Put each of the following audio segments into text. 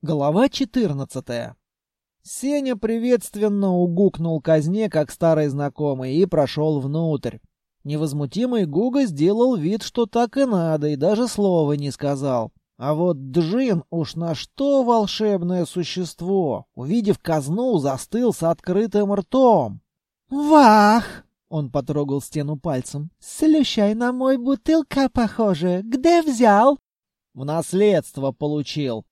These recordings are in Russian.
Глава 14. Сеня приветственно угукнул казне, как старый знакомый, и прошел внутрь. Невозмутимый Гуга сделал вид, что так и надо, и даже слова не сказал. А вот Джин уж на что волшебное существо, увидев казну, застыл с открытым ртом. «Вах!» — он потрогал стену пальцем. «Слющай, на мой бутылка похоже. Где взял?» «В наследство получил»,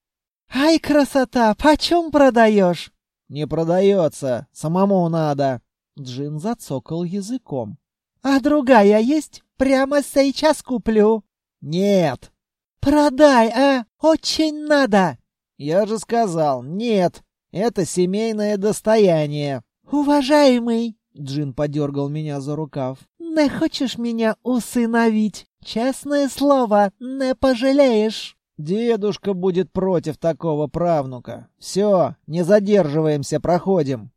«Ай, красота! Почем продаешь?» «Не продается. Самому надо». Джин зацокал языком. «А другая есть? Прямо сейчас куплю». «Нет». «Продай, а? Очень надо». «Я же сказал, нет. Это семейное достояние». «Уважаемый!» — Джин подергал меня за рукав. «Не хочешь меня усыновить? Честное слово, не пожалеешь». Дедушка будет против такого правнука. Все, не задерживаемся, проходим.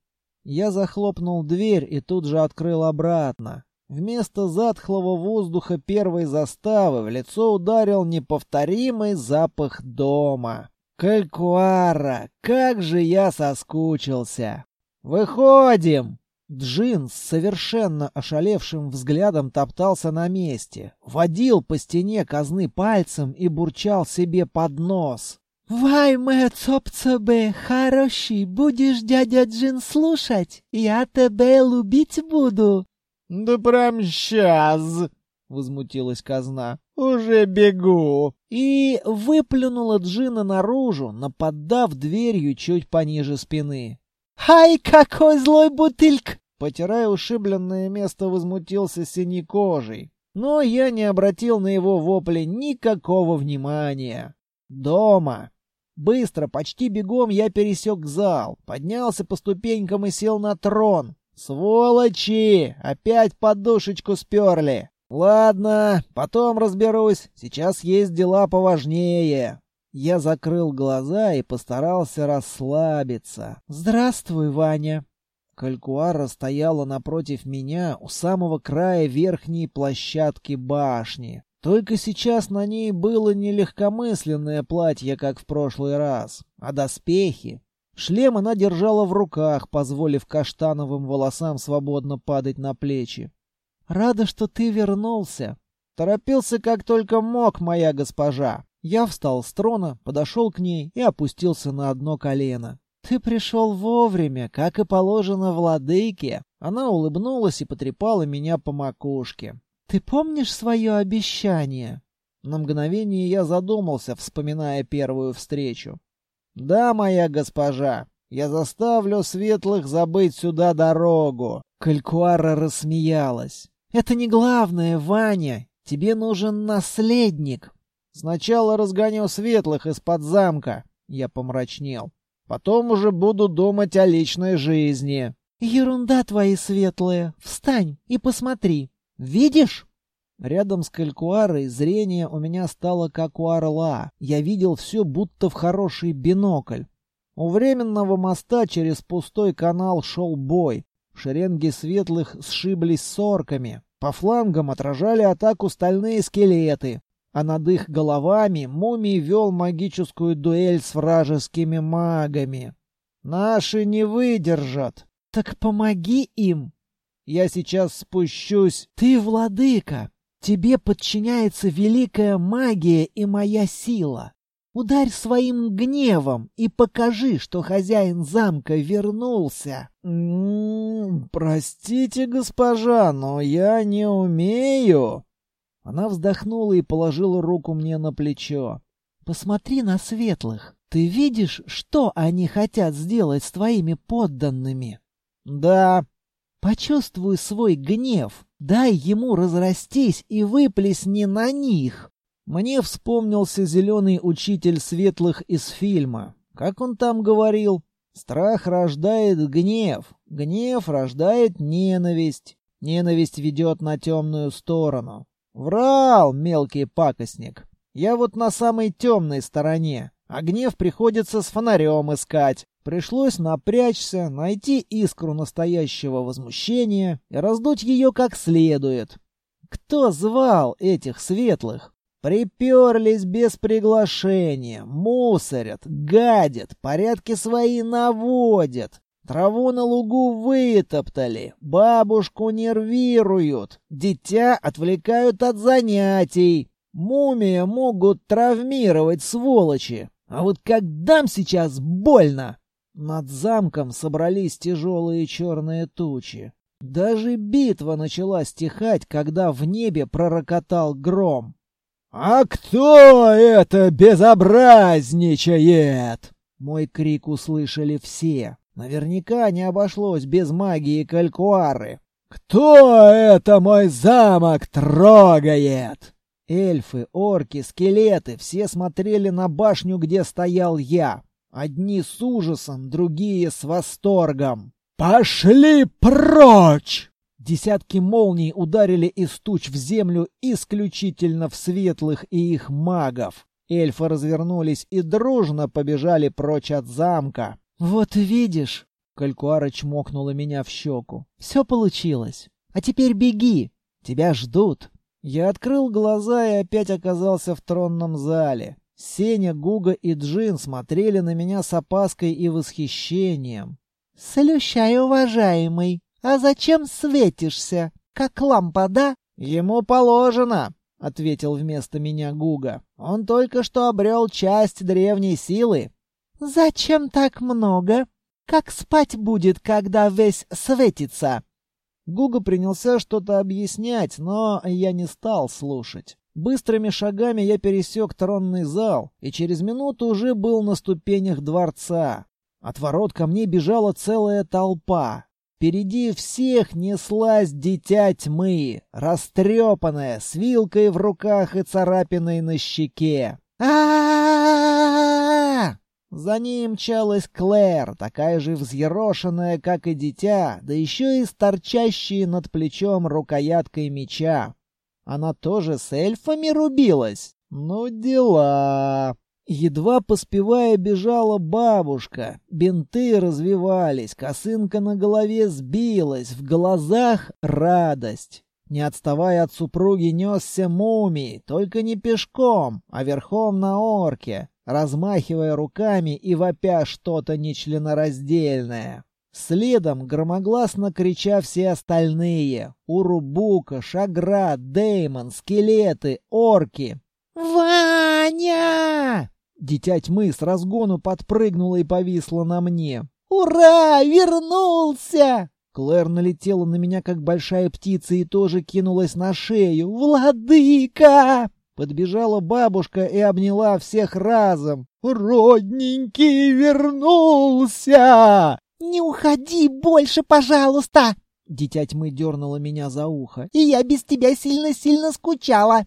Я захлопнул дверь и тут же открыл обратно. Вместо затхлого воздуха первой заставы в лицо ударил неповторимый запах дома. Калькуара, как же я соскучился. Выходим. Джин с совершенно ошалевшим взглядом топтался на месте, водил по стене казны пальцем и бурчал себе под нос. «Вай, мэ цопцобе, хороший, будешь дядя Джин слушать, я тебя любить буду». «Да прям сейчас!» — возмутилась казна. «Уже бегу!» И выплюнула Джина наружу, наподдав дверью чуть пониже спины. «Ай, какой злой бутыльк!» Потирая ушибленное место, возмутился синей кожей. Но я не обратил на его вопли никакого внимания. Дома. Быстро, почти бегом я пересек зал, поднялся по ступенькам и сел на трон. Сволочи! Опять подушечку сперли. Ладно, потом разберусь. Сейчас есть дела поважнее. Я закрыл глаза и постарался расслабиться. «Здравствуй, Ваня!» Калькуара стояла напротив меня у самого края верхней площадки башни. Только сейчас на ней было не легкомысленное платье, как в прошлый раз, а доспехи. Шлем она держала в руках, позволив каштановым волосам свободно падать на плечи. «Рада, что ты вернулся». «Торопился, как только мог, моя госпожа». Я встал с трона, подошел к ней и опустился на одно колено. «Ты пришел вовремя, как и положено владыке». Она улыбнулась и потрепала меня по макушке. «Ты помнишь свое обещание?» На мгновение я задумался, вспоминая первую встречу. «Да, моя госпожа, я заставлю светлых забыть сюда дорогу». Калькуара рассмеялась. «Это не главное, Ваня. Тебе нужен наследник. Сначала разгоню светлых из-под замка. Я помрачнел. Потом уже буду думать о личной жизни. Ерунда твои светлые. Встань и посмотри. Видишь? Рядом с калькуарой зрение у меня стало как у орла. Я видел все будто в хороший бинокль. У временного моста через пустой канал шел бой. Шеренги светлых сшиблись с орками. По флангам отражали атаку стальные скелеты а над их головами мумий вел магическую дуэль с вражескими магами. Наши не выдержат. Так помоги им. Я сейчас спущусь. Ты владыка. Тебе подчиняется великая магия и моя сила. Ударь своим гневом и покажи, что хозяин замка вернулся. М -м -м, простите, госпожа, но я не умею. Она вздохнула и положила руку мне на плечо. «Посмотри на светлых. Ты видишь, что они хотят сделать с твоими подданными?» «Да». «Почувствуй свой гнев. Дай ему разрастись и выплесни на них». Мне вспомнился зеленый учитель светлых из фильма. Как он там говорил? Страх рождает гнев, гнев рождает ненависть, ненависть ведет на темную сторону. Врал, мелкий пакостник. Я вот на самой темной стороне, а гнев приходится с фонарем искать. Пришлось напрячься, найти искру настоящего возмущения и раздуть ее как следует. Кто звал этих светлых? Приперлись без приглашения, мусорят, гадят, порядки свои наводят. Траву на лугу вытоптали, бабушку нервируют, дитя отвлекают от занятий. Мумия могут травмировать, сволочи. А вот как дам сейчас больно! Над замком собрались тяжелые черные тучи. Даже битва начала стихать, когда в небе пророкотал гром. «А кто это безобразничает?» Мой крик услышали все. Наверняка не обошлось без магии калькуары. «Кто это мой замок трогает?» Эльфы, орки, скелеты — все смотрели на башню, где стоял я. Одни с ужасом, другие с восторгом. «Пошли прочь!» Десятки молний ударили из туч в землю исключительно в светлых и их магов. Эльфы развернулись и дружно побежали прочь от замка. «Вот видишь!» — Калькуара чмокнула меня в щеку. «Все получилось. А теперь беги. Тебя ждут». Я открыл глаза и опять оказался в тронном зале. Сеня, Гуга и Джин смотрели на меня с опаской и восхищением. «Слющай, уважаемый, а зачем светишься? Как лампа, да?» «Ему положено», — ответил вместо меня Гуга. «Он только что обрел часть древней силы. «Зачем так много? Как спать будет, когда весь светится?» Гуга принялся что-то объяснять, но я не стал слушать. Быстрыми шагами я пересек тронный зал и через минуту уже был на ступенях дворца. От ворот ко мне бежала целая толпа. Впереди всех неслась дитя тьмы, растрепанная, с вилкой в руках и царапиной на щеке. а за ним мчалась Клэр, такая же взъерошенная, как и дитя, да еще и с торчащей над плечом рукояткой меча. Она тоже с эльфами рубилась? Ну, дела. Едва поспевая бежала бабушка. Бинты развивались, косынка на голове сбилась, в глазах радость. Не отставая от супруги, несся мумий, только не пешком, а верхом на орке размахивая руками и вопя что-то нечленораздельное. Следом громогласно крича все остальные — Урубука, Шагра, Деймон, скелеты, орки. «Ваня!» Дитя тьмы с разгону подпрыгнула и повисла на мне. «Ура! Вернулся!» Клэр налетела на меня, как большая птица, и тоже кинулась на шею. «Владыка!» Подбежала бабушка и обняла всех разом. «Родненький вернулся!» «Не уходи больше, пожалуйста!» Дитя тьмы дернула меня за ухо. «И я без тебя сильно-сильно скучала!»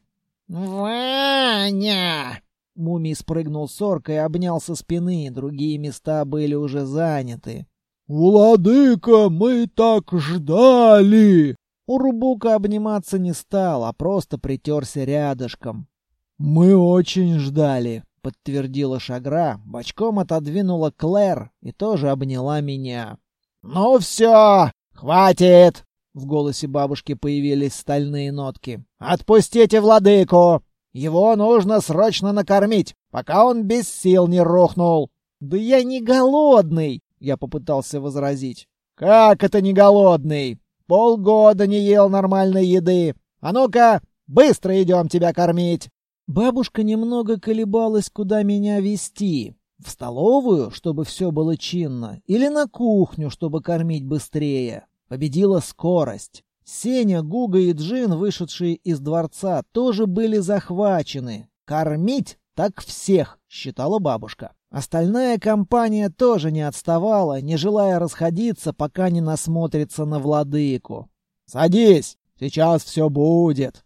«Ваня!» Мумий спрыгнул с оркой и обнял со спины, другие места были уже заняты. «Владыка, мы так ждали!» Урубука обниматься не стал, а просто притерся рядышком. «Мы очень ждали», — подтвердила Шагра, бочком отодвинула Клэр и тоже обняла меня. «Ну все, хватит!» — в голосе бабушки появились стальные нотки. «Отпустите владыку! Его нужно срочно накормить, пока он без сил не рухнул!» «Да я не голодный!» — я попытался возразить. «Как это не голодный? Полгода не ел нормальной еды. А ну-ка, быстро идем тебя кормить!» Бабушка немного колебалась, куда меня вести. В столовую, чтобы все было чинно, или на кухню, чтобы кормить быстрее. Победила скорость. Сеня, Гуга и Джин, вышедшие из дворца, тоже были захвачены. Кормить так всех, считала бабушка. Остальная компания тоже не отставала, не желая расходиться, пока не насмотрится на владыку. «Садись, сейчас все будет».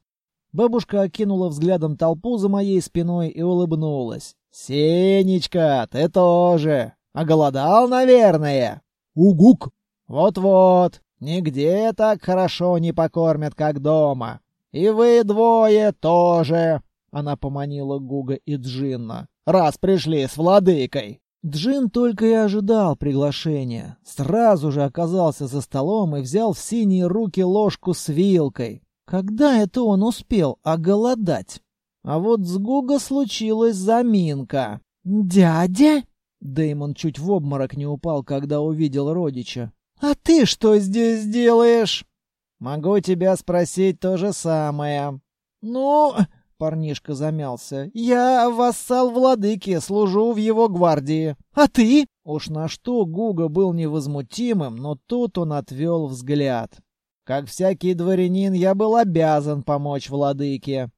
Бабушка окинула взглядом толпу за моей спиной и улыбнулась. «Сенечка, ты тоже! Оголодал, наверное?» «Угук!» «Вот-вот, нигде так хорошо не покормят, как дома. И вы двое тоже!» Она поманила Гуга и Джинна раз пришли с владыкой. Джин только и ожидал приглашения. Сразу же оказался за столом и взял в синие руки ложку с вилкой. Когда это он успел оголодать? А вот с Гуга случилась заминка. «Дядя?» Дэймон чуть в обморок не упал, когда увидел родича. «А ты что здесь делаешь?» «Могу тебя спросить то же самое». «Ну...» — парнишка замялся. «Я вассал владыки, служу в его гвардии. А ты?» Уж на что Гуга был невозмутимым, но тут он отвел взгляд. Как всякий дворянин, я был обязан помочь владыке.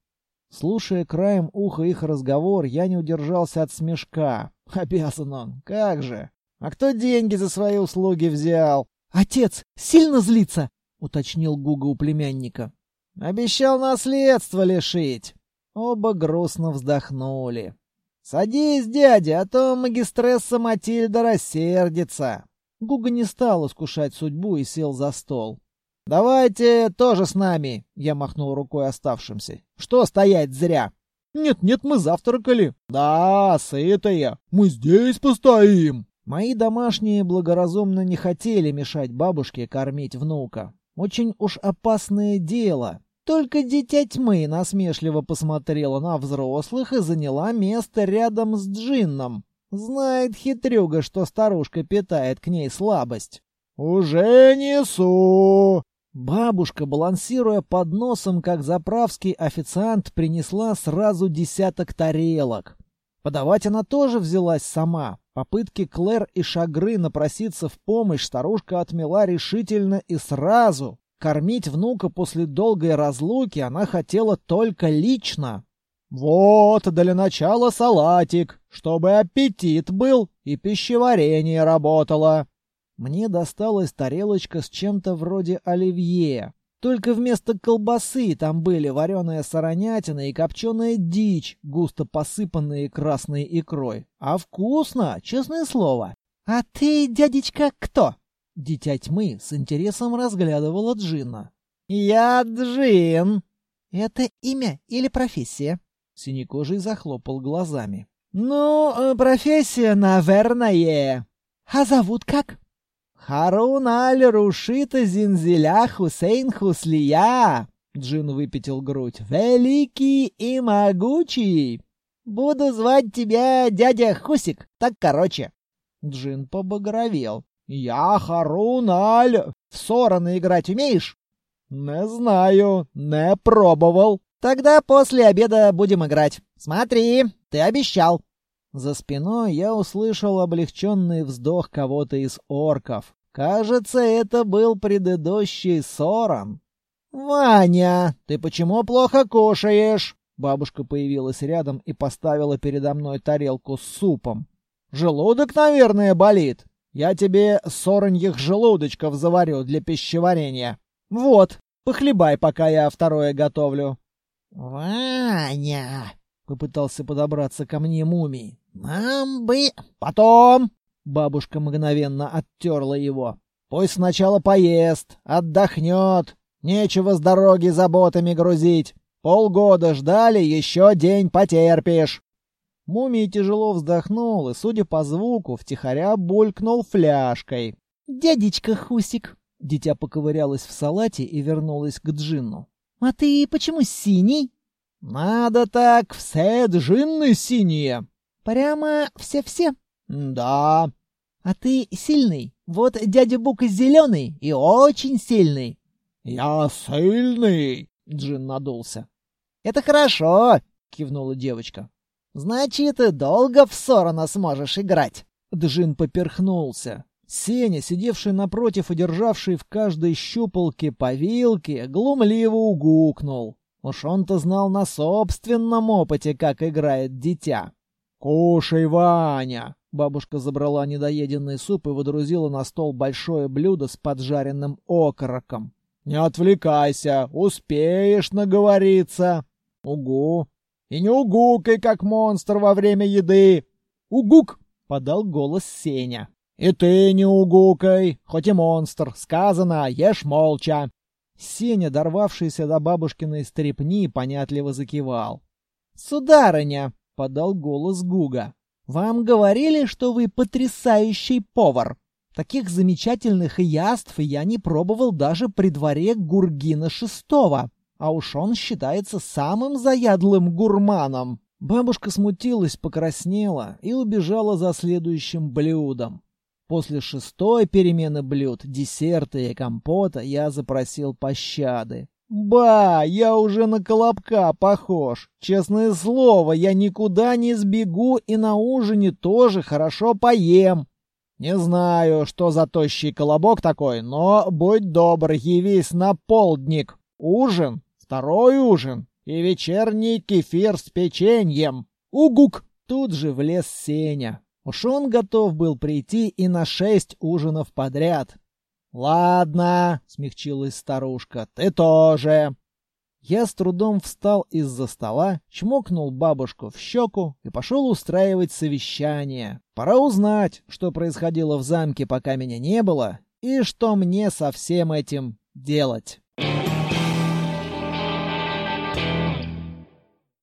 Слушая краем уха их разговор, я не удержался от смешка. Обязан он, как же. А кто деньги за свои услуги взял? Отец сильно злится, уточнил Гуга у племянника. Обещал наследство лишить. Оба грустно вздохнули. «Садись, дядя, а то магистресса Матильда рассердится». Гуга не стал искушать судьбу и сел за стол. «Давайте тоже с нами», — я махнул рукой оставшимся. «Что стоять зря?» «Нет-нет, мы завтракали». «Да, сытые. Мы здесь постоим». Мои домашние благоразумно не хотели мешать бабушке кормить внука. Очень уж опасное дело. Только дитя тьмы насмешливо посмотрела на взрослых и заняла место рядом с Джинном. Знает хитрюга, что старушка питает к ней слабость. «Уже несу!» Бабушка, балансируя под носом, как заправский официант, принесла сразу десяток тарелок. Подавать она тоже взялась сама. Попытки Клэр и Шагры напроситься в помощь старушка отмела решительно и сразу. Кормить внука после долгой разлуки она хотела только лично. «Вот, для начала салатик, чтобы аппетит был и пищеварение работало». Мне досталась тарелочка с чем-то вроде оливье. Только вместо колбасы там были вареная соронятина и копченая дичь, густо посыпанные красной икрой. А вкусно, честное слово. «А ты, дядечка, кто?» Дитя тьмы с интересом разглядывала Джина. «Я Джин!» «Это имя или профессия?» Синекожий захлопал глазами. «Ну, э, профессия, наверное. А зовут как?» «Харун аль-Рушита Зинзиля Хусейн Хуслия!» Джин выпятил грудь. «Великий и могучий! Буду звать тебя дядя Хусик, так короче!» Джин побагровел. «Я Харун Аль. В сороны играть умеешь?» «Не знаю, не пробовал». «Тогда после обеда будем играть. Смотри, ты обещал». За спиной я услышал облегченный вздох кого-то из орков. Кажется, это был предыдущий Сорон. «Ваня, ты почему плохо кушаешь?» Бабушка появилась рядом и поставила передо мной тарелку с супом. «Желудок, наверное, болит. Я тебе сороньих желудочков заварю для пищеварения. Вот, похлебай, пока я второе готовлю». «Ваня!» — попытался подобраться ко мне мумий. «Нам бы...» «Потом!» — бабушка мгновенно оттерла его. «Пусть сначала поест, отдохнет. Нечего с дороги заботами грузить. Полгода ждали, еще день потерпишь». Мумий тяжело вздохнул и, судя по звуку, втихаря булькнул фляжкой. «Дядечка Хусик!» Дитя поковырялось в салате и вернулось к Джинну. «А ты почему синий?» «Надо так, все джинны синие!» «Прямо все-все?» «Да». «А ты сильный? Вот дядя Бук зеленый и очень сильный». «Я сильный!» — Джин надулся. «Это хорошо!» — кивнула девочка. Значит, долго в Сорона сможешь играть. Джин поперхнулся. Сеня, сидевший напротив и державший в каждой щупалке по вилке, глумливо угукнул. Уж он-то знал на собственном опыте, как играет дитя. «Кушай, Ваня!» Бабушка забрала недоеденный суп и водрузила на стол большое блюдо с поджаренным окороком. «Не отвлекайся, успеешь наговориться!» «Угу!» И не угукай, как монстр во время еды. Угук! подал голос Сеня. И ты не угукай, хоть и монстр. Сказано, ешь молча. Сеня, дорвавшийся до бабушкиной стрепни, понятливо закивал. «Сударыня!» — подал голос Гуга. «Вам говорили, что вы потрясающий повар. Таких замечательных яств я не пробовал даже при дворе Гургина Шестого. А уж он считается самым заядлым гурманом. Бабушка смутилась, покраснела и убежала за следующим блюдом. После шестой перемены блюд, десерта и компота я запросил пощады. «Ба, я уже на колобка похож. Честное слово, я никуда не сбегу и на ужине тоже хорошо поем. Не знаю, что за тощий колобок такой, но будь добр, явись на полдник. Ужин, второй ужин и вечерний кефир с печеньем. Угук!» Тут же влез Сеня. Уж он готов был прийти и на шесть ужинов подряд. «Ладно», — смягчилась старушка, — «ты тоже». Я с трудом встал из-за стола, чмокнул бабушку в щеку и пошел устраивать совещание. Пора узнать, что происходило в замке, пока меня не было, и что мне со всем этим делать.